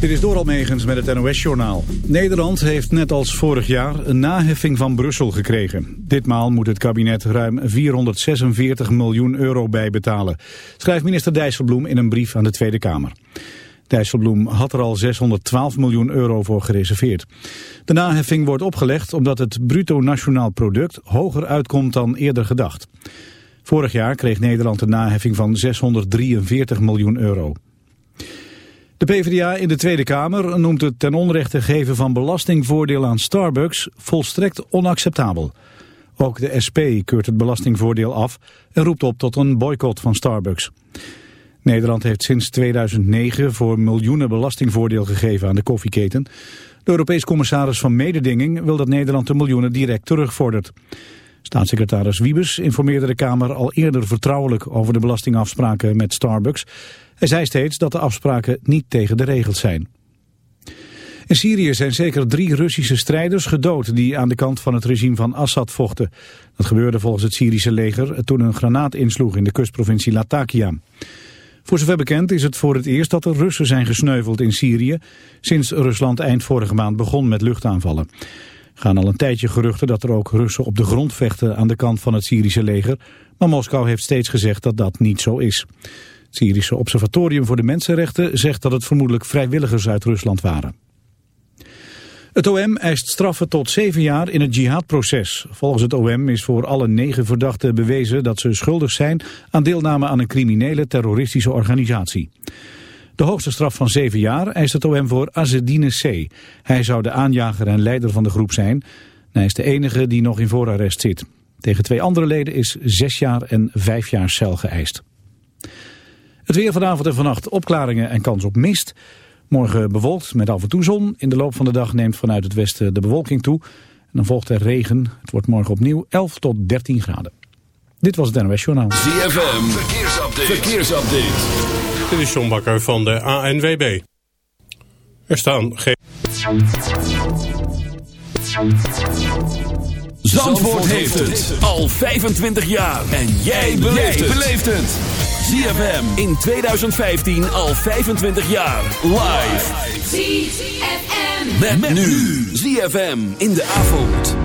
Dit is Doral Megens met het NOS-journaal. Nederland heeft net als vorig jaar een naheffing van Brussel gekregen. Ditmaal moet het kabinet ruim 446 miljoen euro bijbetalen, schrijft minister Dijsselbloem in een brief aan de Tweede Kamer. Dijsselbloem had er al 612 miljoen euro voor gereserveerd. De naheffing wordt opgelegd omdat het bruto nationaal product hoger uitkomt dan eerder gedacht. Vorig jaar kreeg Nederland een naheffing van 643 miljoen euro. De PvdA in de Tweede Kamer noemt het ten onrechte geven van belastingvoordeel aan Starbucks volstrekt onacceptabel. Ook de SP keurt het belastingvoordeel af en roept op tot een boycott van Starbucks. Nederland heeft sinds 2009 voor miljoenen belastingvoordeel gegeven aan de koffieketen. De Europees commissaris van Mededinging wil dat Nederland de miljoenen direct terugvordert. Staatssecretaris Wiebes informeerde de Kamer al eerder vertrouwelijk over de belastingafspraken met Starbucks. Hij zei steeds dat de afspraken niet tegen de regels zijn. In Syrië zijn zeker drie Russische strijders gedood die aan de kant van het regime van Assad vochten. Dat gebeurde volgens het Syrische leger toen een granaat insloeg in de kustprovincie Latakia. Voor zover bekend is het voor het eerst dat er Russen zijn gesneuveld in Syrië... sinds Rusland eind vorige maand begon met luchtaanvallen. Gaan al een tijdje geruchten dat er ook Russen op de grond vechten aan de kant van het Syrische leger... maar Moskou heeft steeds gezegd dat dat niet zo is. Het Syrische Observatorium voor de Mensenrechten zegt dat het vermoedelijk vrijwilligers uit Rusland waren. Het OM eist straffen tot zeven jaar in het jihadproces. Volgens het OM is voor alle negen verdachten bewezen dat ze schuldig zijn aan deelname aan een criminele terroristische organisatie. De hoogste straf van zeven jaar eist het OM voor Azedine C. Hij zou de aanjager en leider van de groep zijn. Hij is de enige die nog in voorarrest zit. Tegen twee andere leden is zes jaar en vijf jaar cel geëist. Het weer vanavond en vannacht opklaringen en kans op mist. Morgen bewolkt met af en toe zon. In de loop van de dag neemt vanuit het westen de bewolking toe. En dan volgt er regen. Het wordt morgen opnieuw 11 tot 13 graden. Dit was het NOS Journaal. ZFM, verkeersupdate. verkeersupdate. Dit is John Bakker van de ANWB. Er staan geen... Zandvoort heeft het al 25 jaar. En jij beleeft het. ZFM in 2015 al 25 jaar. Live. ZFM. Met, met nu. ZFM in de avond.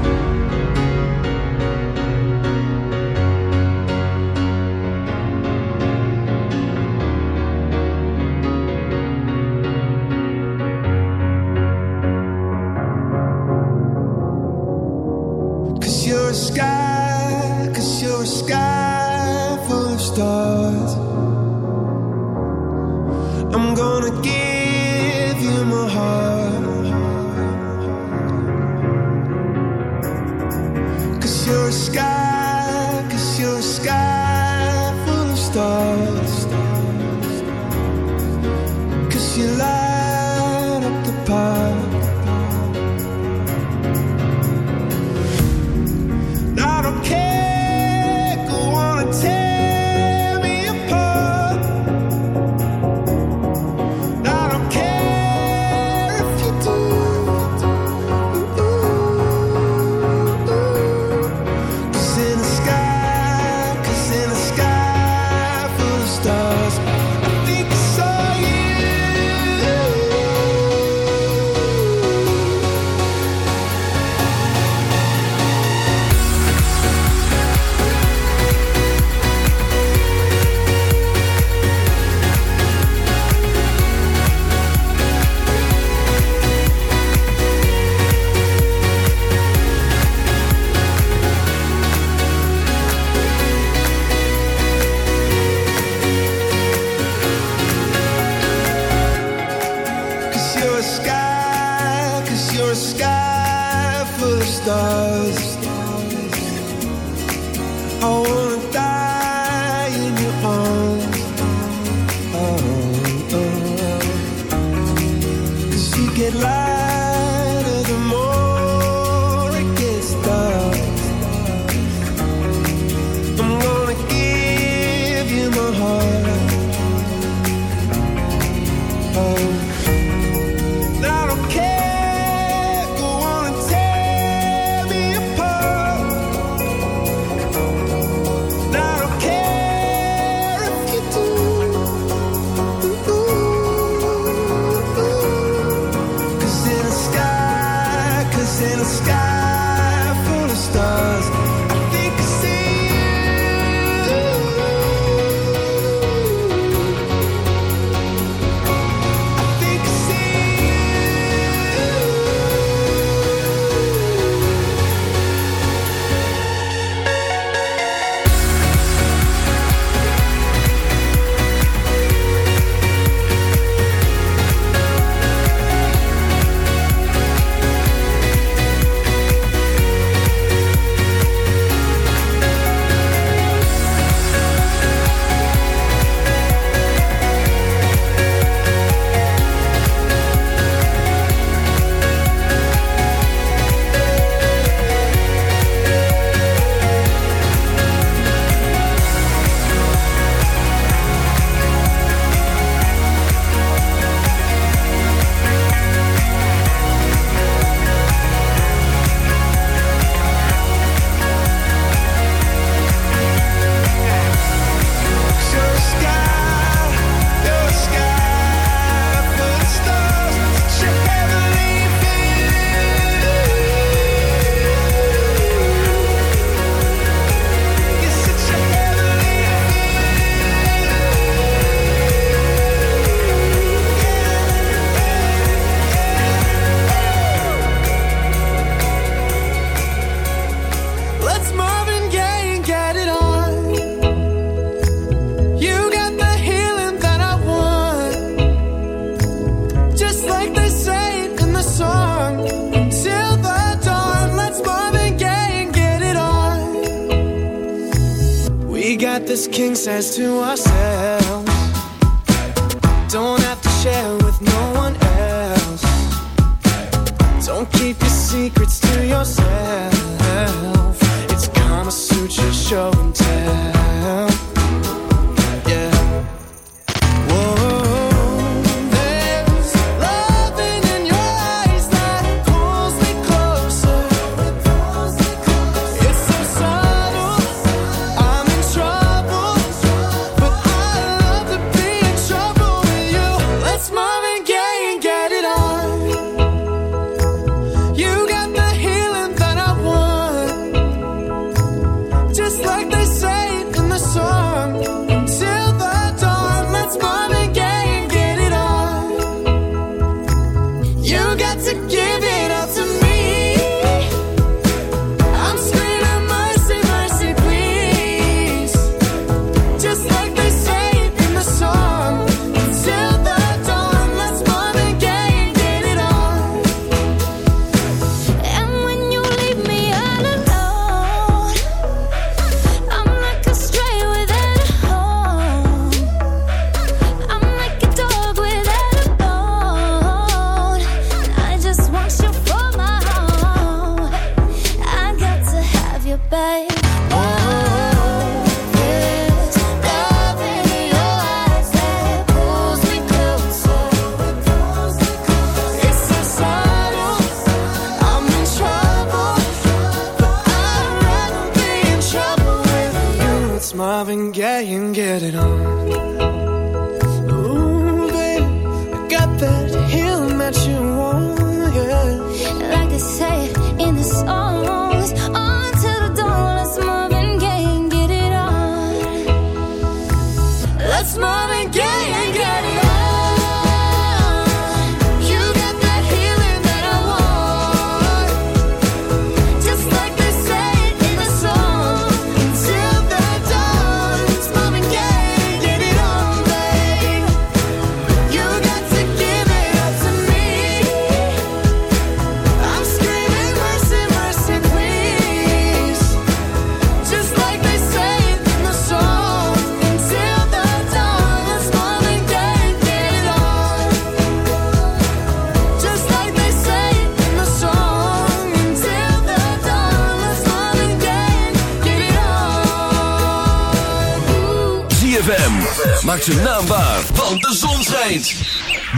Maak zijn naam waar, want de zon schijnt.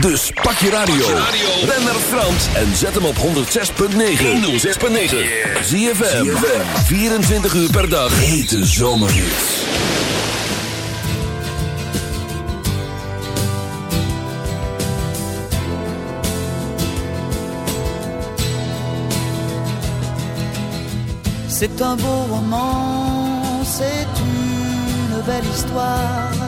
Dus pak je radio. Ben naar Frans en zet hem op 106.9. 106.9. ZFM. 24 uur per dag. Hete zomerhits. C'est un beau roman, c'est une belle histoire,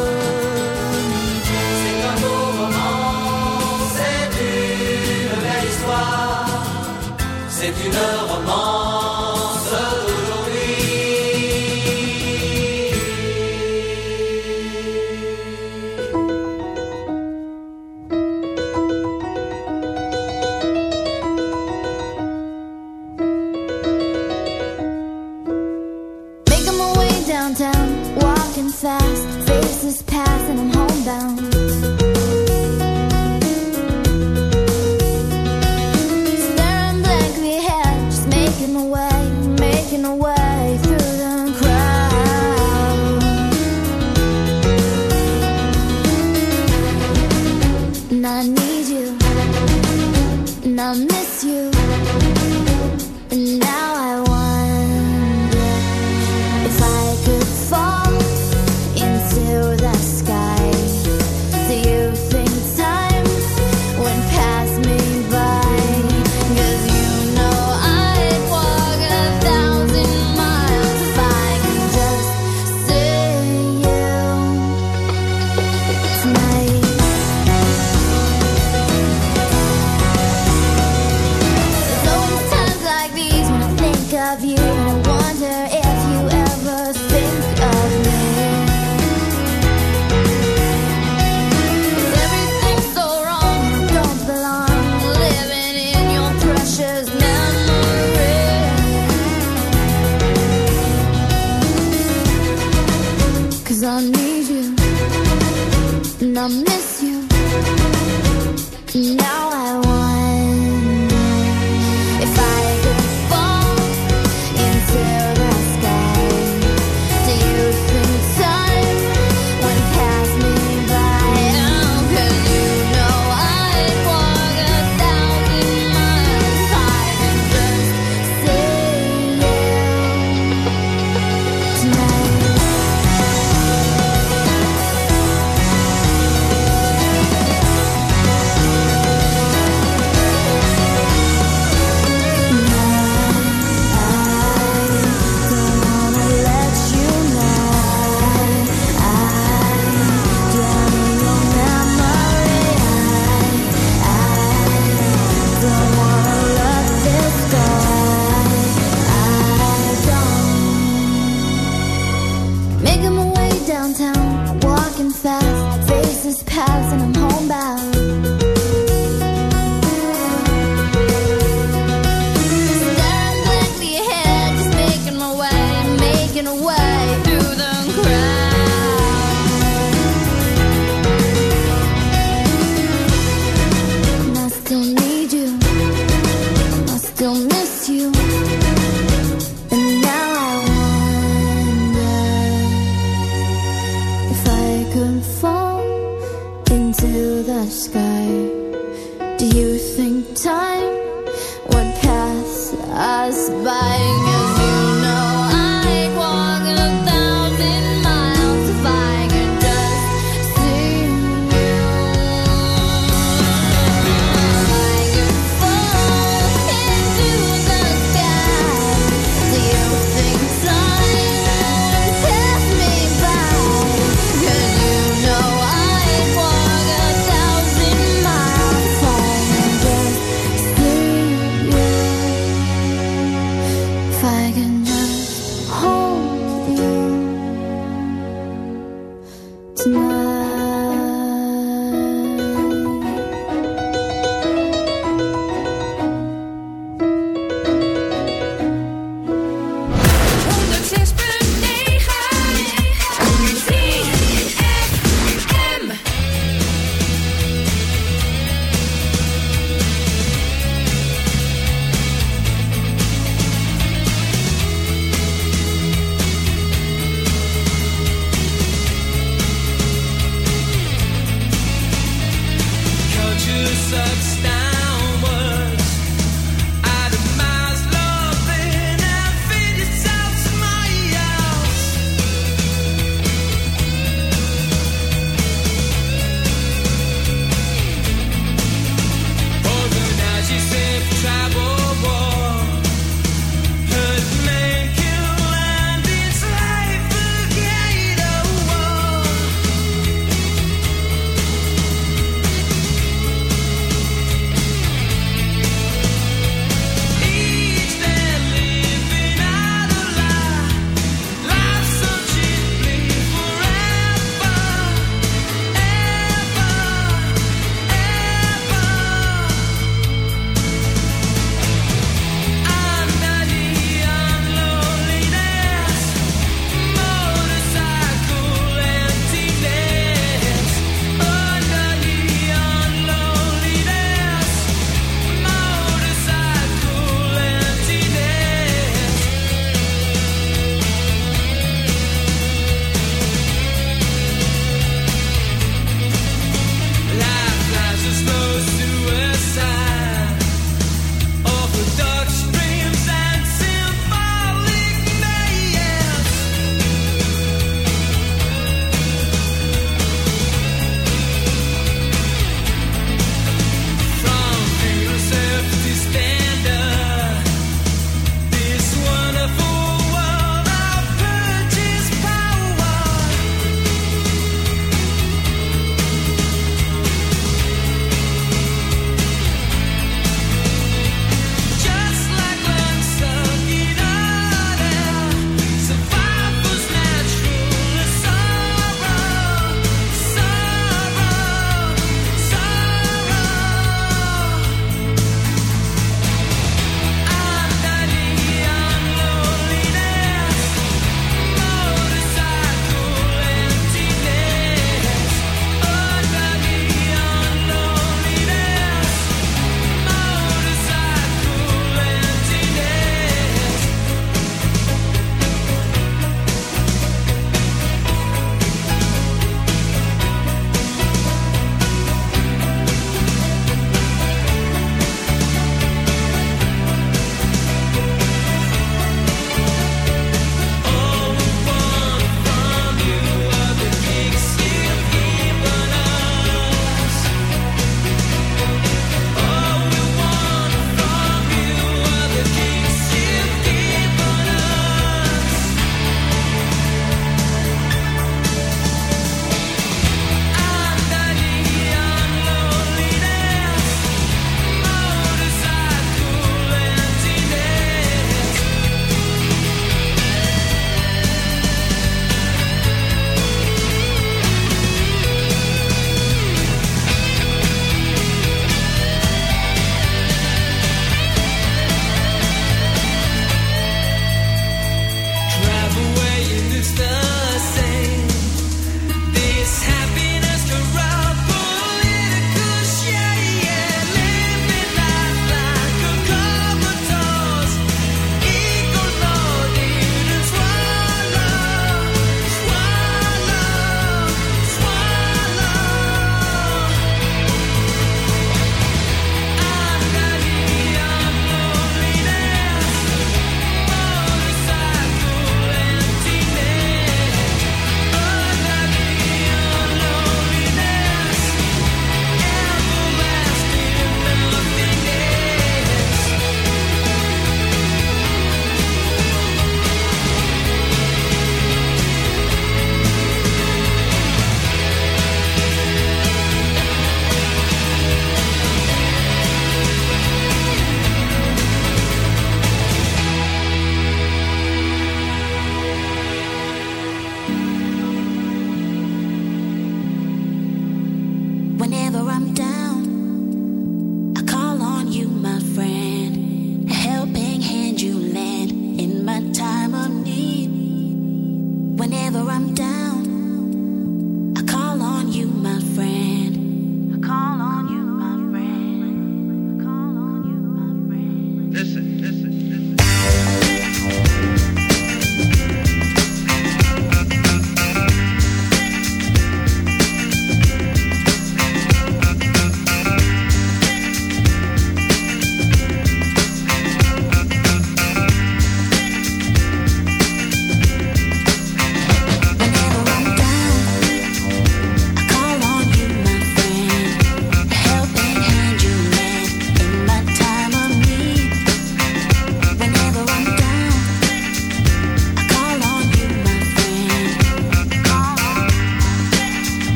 C'est une romance.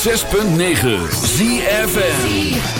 106.9 ZFM.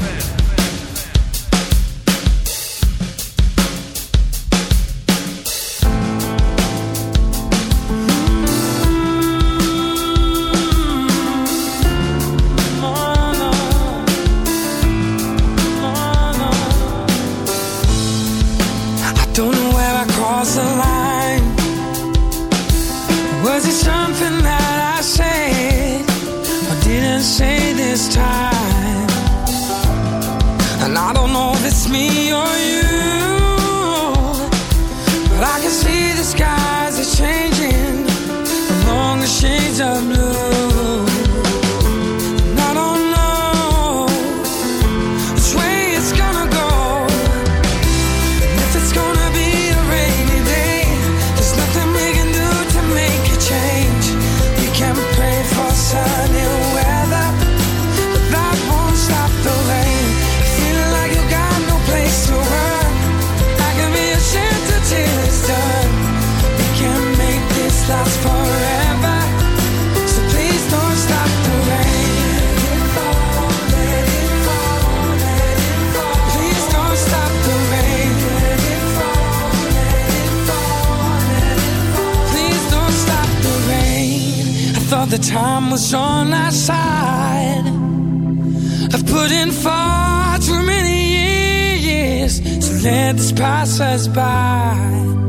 minutes pass us by.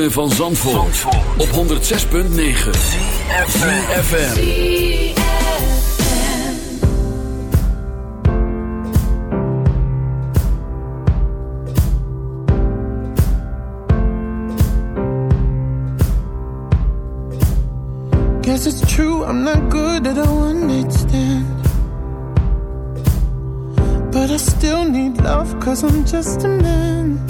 ritme van Zandvoort, Zandvoort. op 106.9 CFFM Guess it's true, I'm not good at all one stand. But I still need love cause I'm just a man.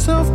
myself